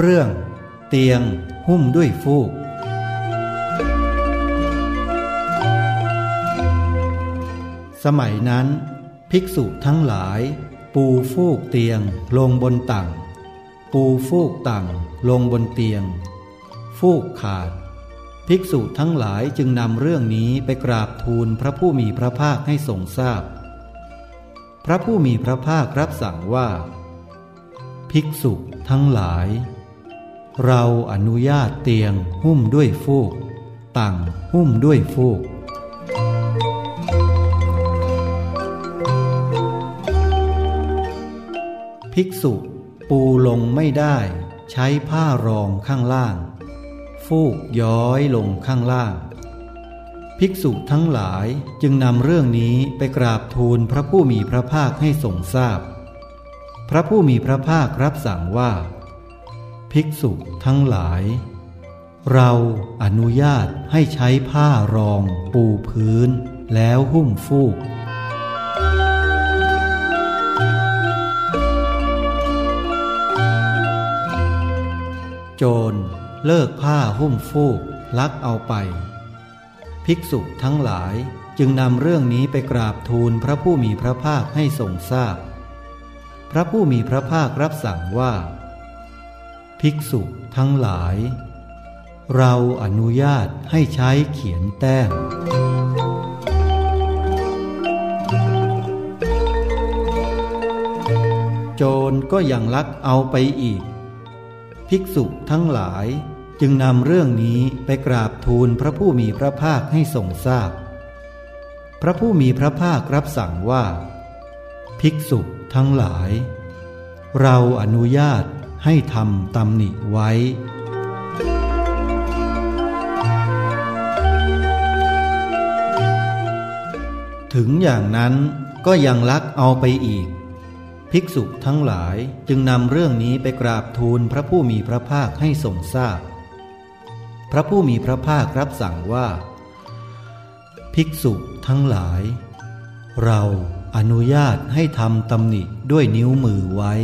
เรื่อง เตียง หุ้มด้วยฟูก สมัยนั้น ภิกษุทั้งหลาย ปูฟูกเตียงลงบนตังปูฟูกตังลงบนเตียง ฟูกขาด ภิกษุทั้งหลายจึงนำเรื่องนี้ไปกราบทูลพระผู้มีพระภาคให้ทรงทราบพพระผู้มีพระภาครับสั่งว่า ภิกษุทั้งหลาย เราอนุญาตเตียงหุ้มด้วยฟูกตังหุ้มด้วยฟูก ภิกษุปูลงไม่ได้ใช้ผ้ารองข้างล่าง ฟูกย้อยลงข้างล่าง ภิกษุทั้งหลายจึงนำเรื่องนี้ไปกราบทูลพระผู้มีพระภาคให้ทรงทราบพพระผู้มีพระภาครับสั่งว่า ภิกษุทั้งหลาย เราอนุญาตให้ใช้ผ้ารองปูพื้นแล้วหุ้มฟูก โจรเลิกผ้าหุ้มฟูกลักเอาไป ภิกษุทั้งหลายจึงนำเรื่องนี้ไปกราบทูลพระผู้มีพระภาคให้ทรงทราบพพระผู้มีพระภาครับสั่งว่า ภิกษุทั้งหลาย เราอนุญาตให้ใช้เขียนแต้ม โจรก็ยังลักเอาไปอีก ภิกษุทั้งหลายจึงนำเรื่องนี้ไปกราบทูลพระผู้มีพระภาคให้ทรงทราบพพระผู้มีพระภาครับสั่งว่า ภิกษุทั้งหลาย เราอนุญาต ให้ทำตำหนิไว้ ถึงอย่างนั้นก็ยังลักเอาไปอีก ภิกษุทั้งหลายจึงนำเรื่องนี้ไปกราบทูลพระผู้มีพระภาคให้ทรงทราบพพระผู้มีพระภาครับสั่งว่า ภิกษุทั้งหลาย เราอนุญาตให้ทำตำหนิด้วยนิ้วมือไว้